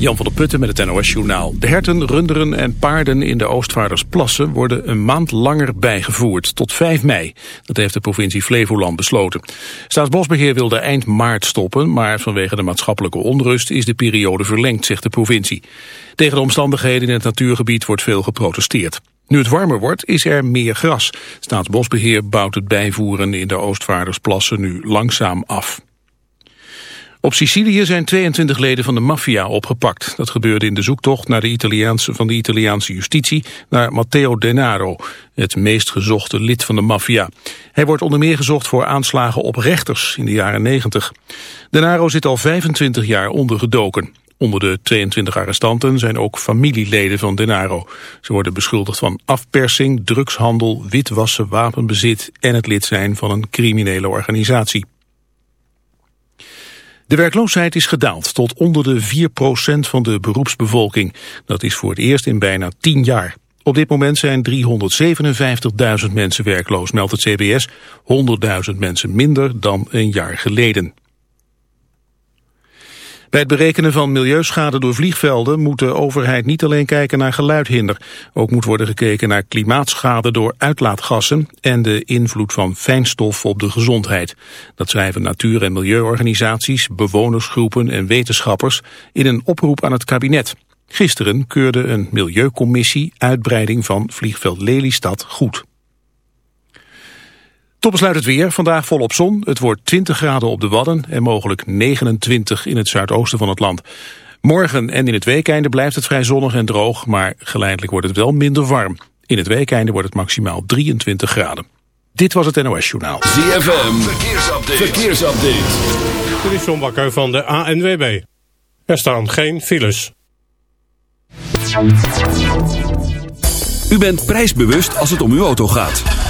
Jan van der Putten met het NOS-journaal. De herten, runderen en paarden in de Oostvaardersplassen worden een maand langer bijgevoerd, tot 5 mei. Dat heeft de provincie Flevoland besloten. Staatsbosbeheer wilde eind maart stoppen, maar vanwege de maatschappelijke onrust is de periode verlengd, zegt de provincie. Tegen de omstandigheden in het natuurgebied wordt veel geprotesteerd. Nu het warmer wordt, is er meer gras. Staatsbosbeheer bouwt het bijvoeren in de Oostvaardersplassen nu langzaam af. Op Sicilië zijn 22 leden van de maffia opgepakt. Dat gebeurde in de zoektocht naar de Italiaanse, van de Italiaanse justitie naar Matteo Denaro, het meest gezochte lid van de maffia. Hij wordt onder meer gezocht voor aanslagen op rechters in de jaren 90. Denaro zit al 25 jaar ondergedoken. Onder de 22 arrestanten zijn ook familieleden van Denaro. Ze worden beschuldigd van afpersing, drugshandel, witwassen, wapenbezit en het lid zijn van een criminele organisatie. De werkloosheid is gedaald tot onder de 4% van de beroepsbevolking. Dat is voor het eerst in bijna 10 jaar. Op dit moment zijn 357.000 mensen werkloos, meldt het CBS. 100.000 mensen minder dan een jaar geleden. Bij het berekenen van milieuschade door vliegvelden moet de overheid niet alleen kijken naar geluidhinder. Ook moet worden gekeken naar klimaatschade door uitlaatgassen en de invloed van fijnstof op de gezondheid. Dat schrijven natuur- en milieuorganisaties, bewonersgroepen en wetenschappers in een oproep aan het kabinet. Gisteren keurde een milieucommissie uitbreiding van vliegveld Lelystad goed. Tot besluit het weer. Vandaag volop zon. Het wordt 20 graden op de Wadden en mogelijk 29 in het zuidoosten van het land. Morgen en in het weekeinde blijft het vrij zonnig en droog, maar geleidelijk wordt het wel minder warm. In het weekeinde wordt het maximaal 23 graden. Dit was het NOS Journaal. ZFM, verkeersupdate. verkeersupdate. Dit is John Bakker van de ANWB. Er staan geen files. U bent prijsbewust als het om uw auto gaat.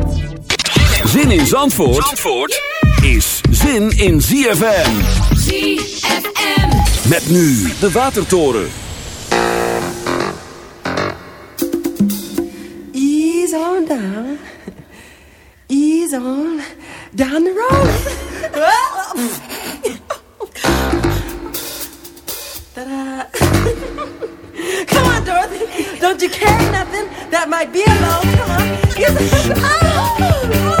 Zin in Zandvoort, Zandvoort is zin in ZFM. ZFM. Met nu de Watertoren. Ease on down. Ease on down the road. Ta-da. Come on, Dorothy. Don't you carry nothing that might be alone. Come on. Ease oh.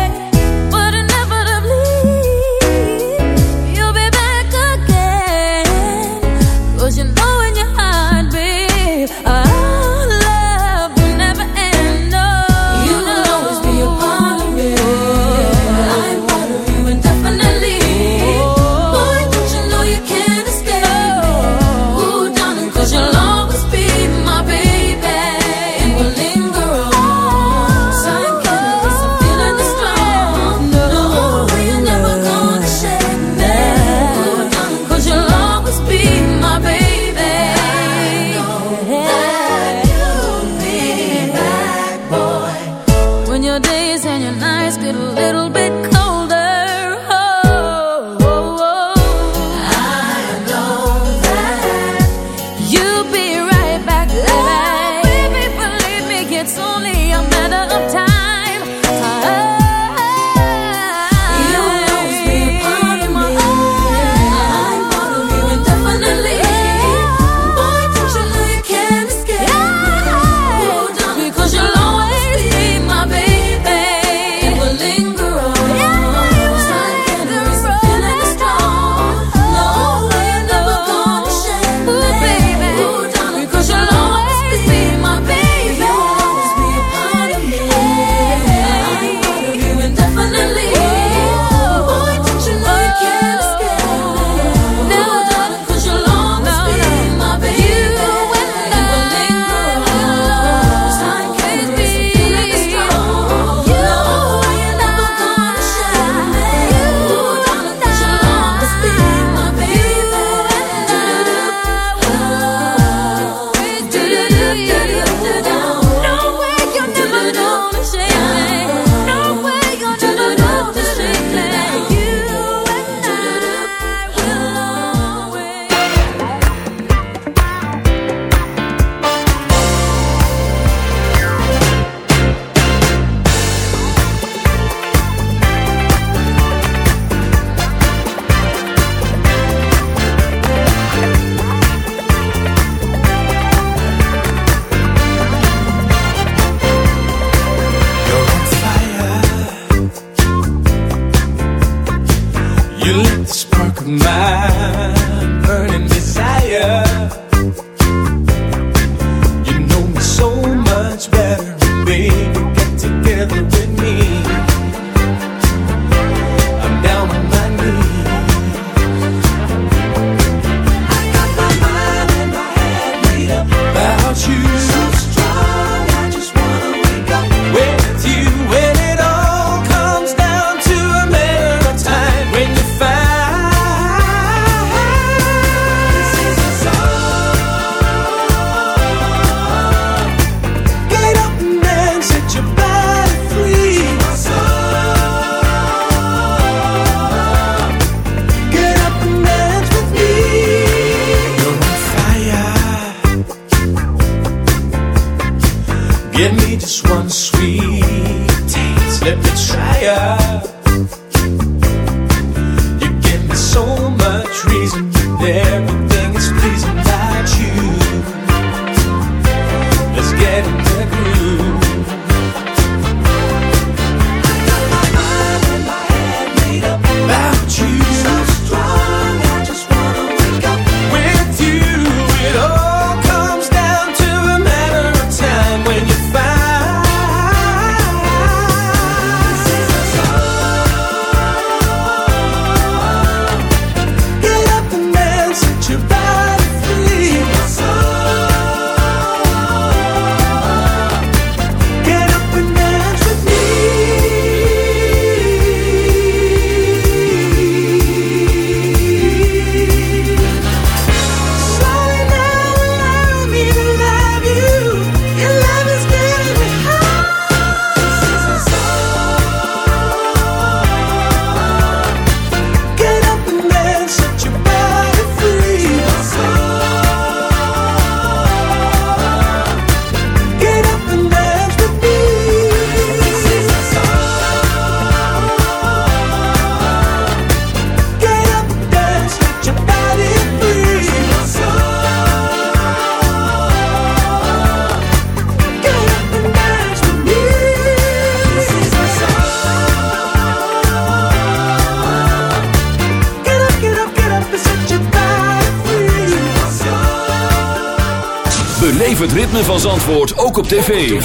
tv.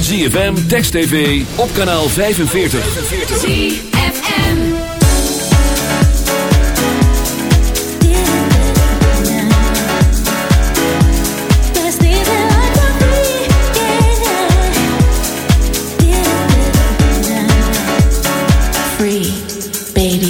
ZFM, Text TV, op kanaal 45. Free.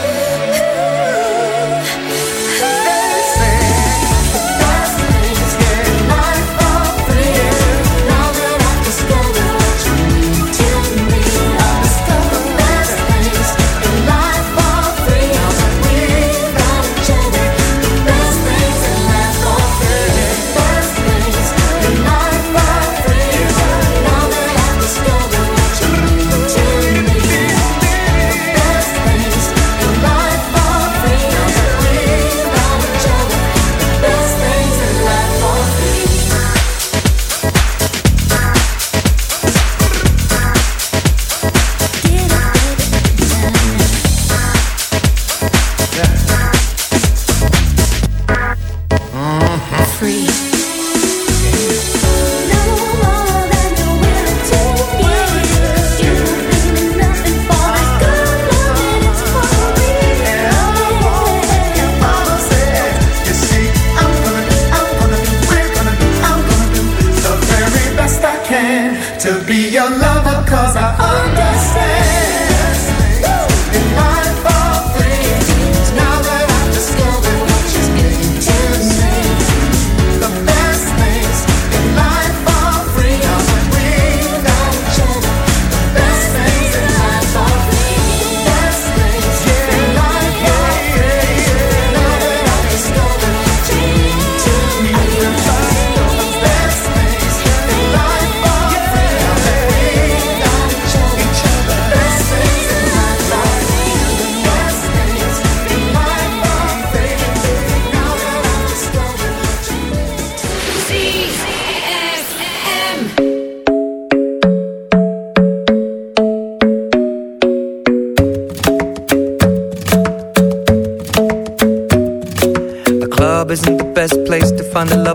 Yeah.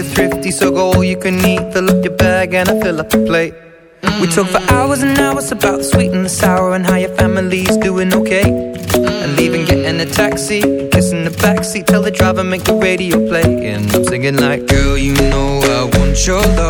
You and me are thrifty, so go all you can eat. Fill up your bag and I fill up the plate. We talk for hours and hours about the sweet and the sour and how your family's doing okay. And leaving, getting a taxi, kissing the backseat, tell the driver make the radio play. And I'm singing like, girl, you know I want your love.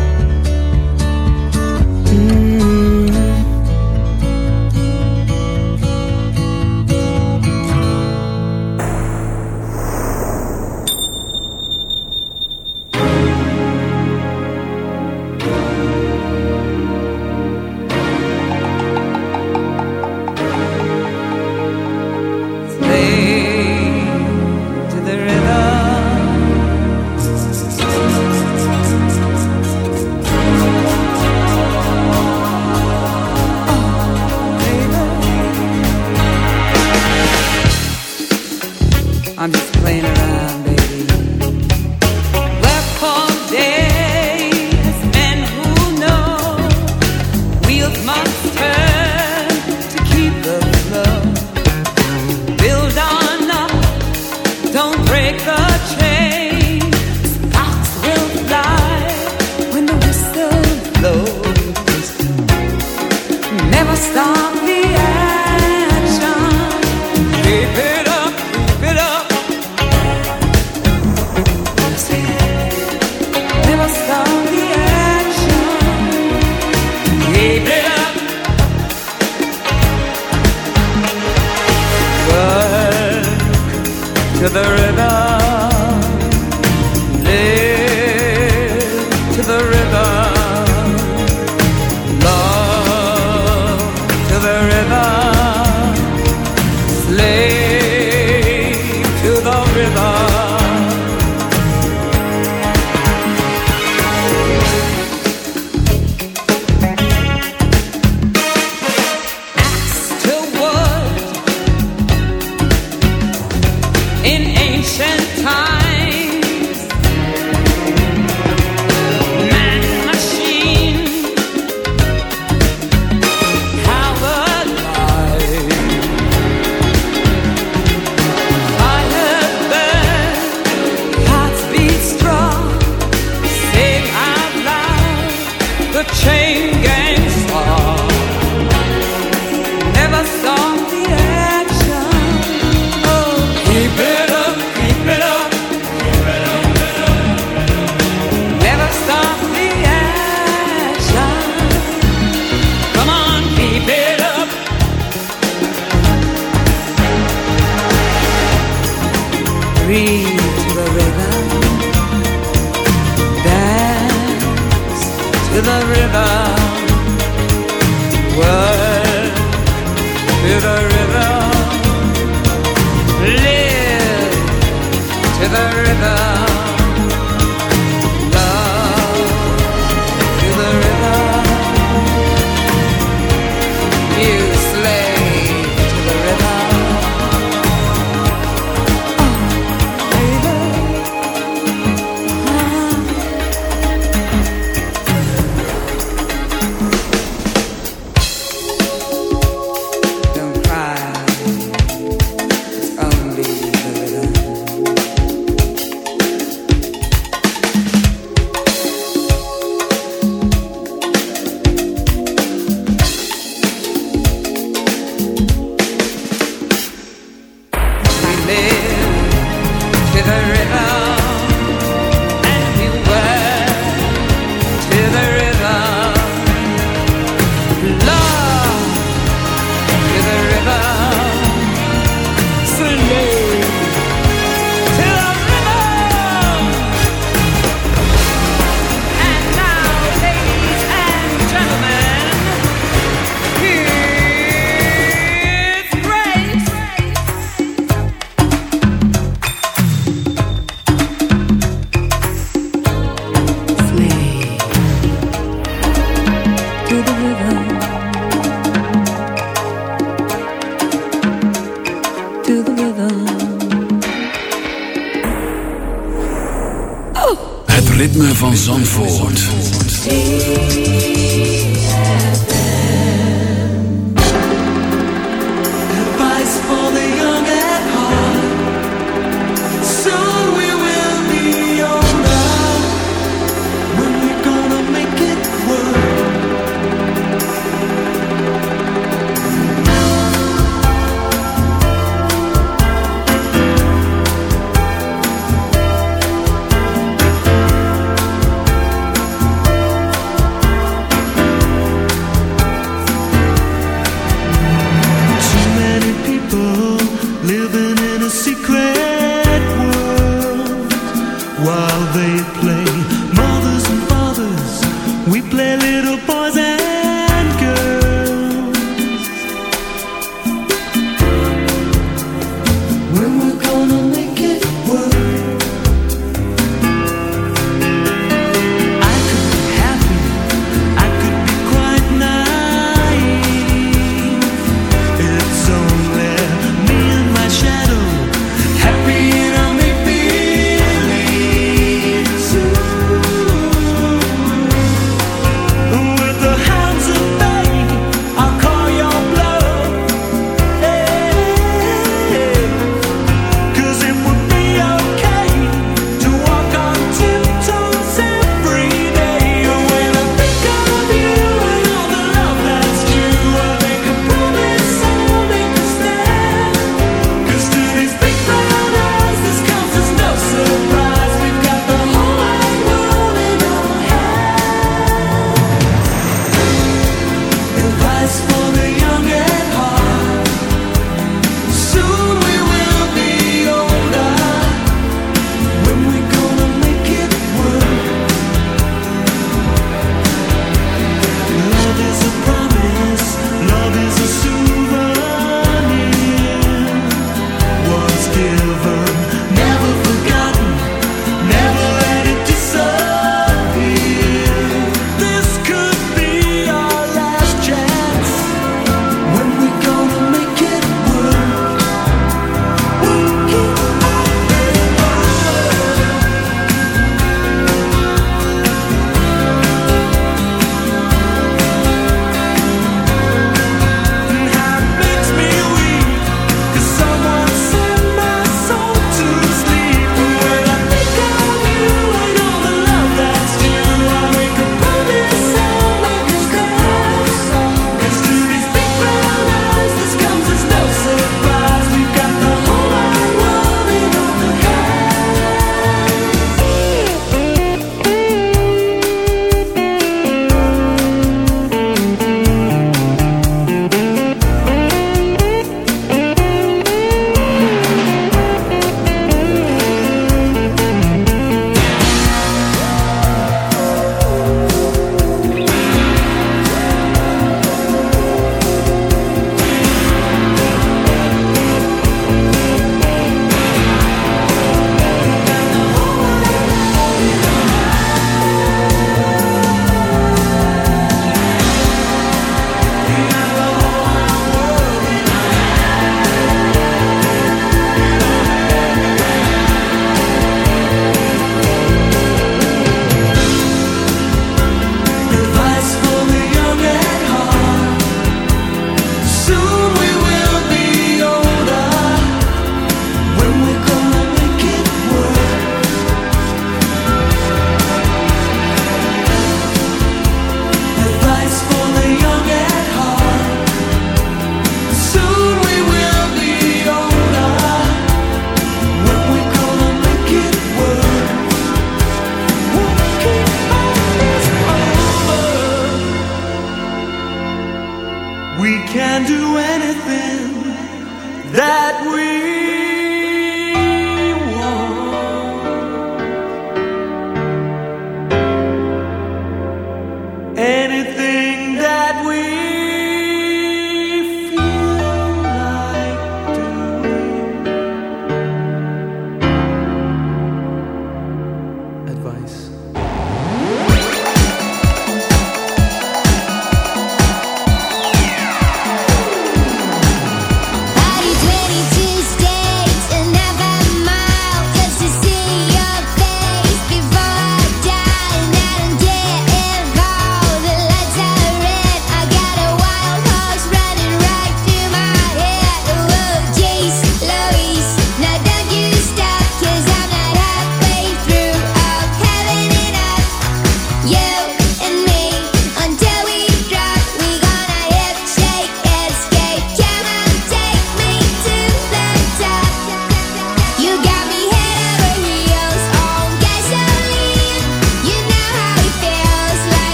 Van Zandvoort.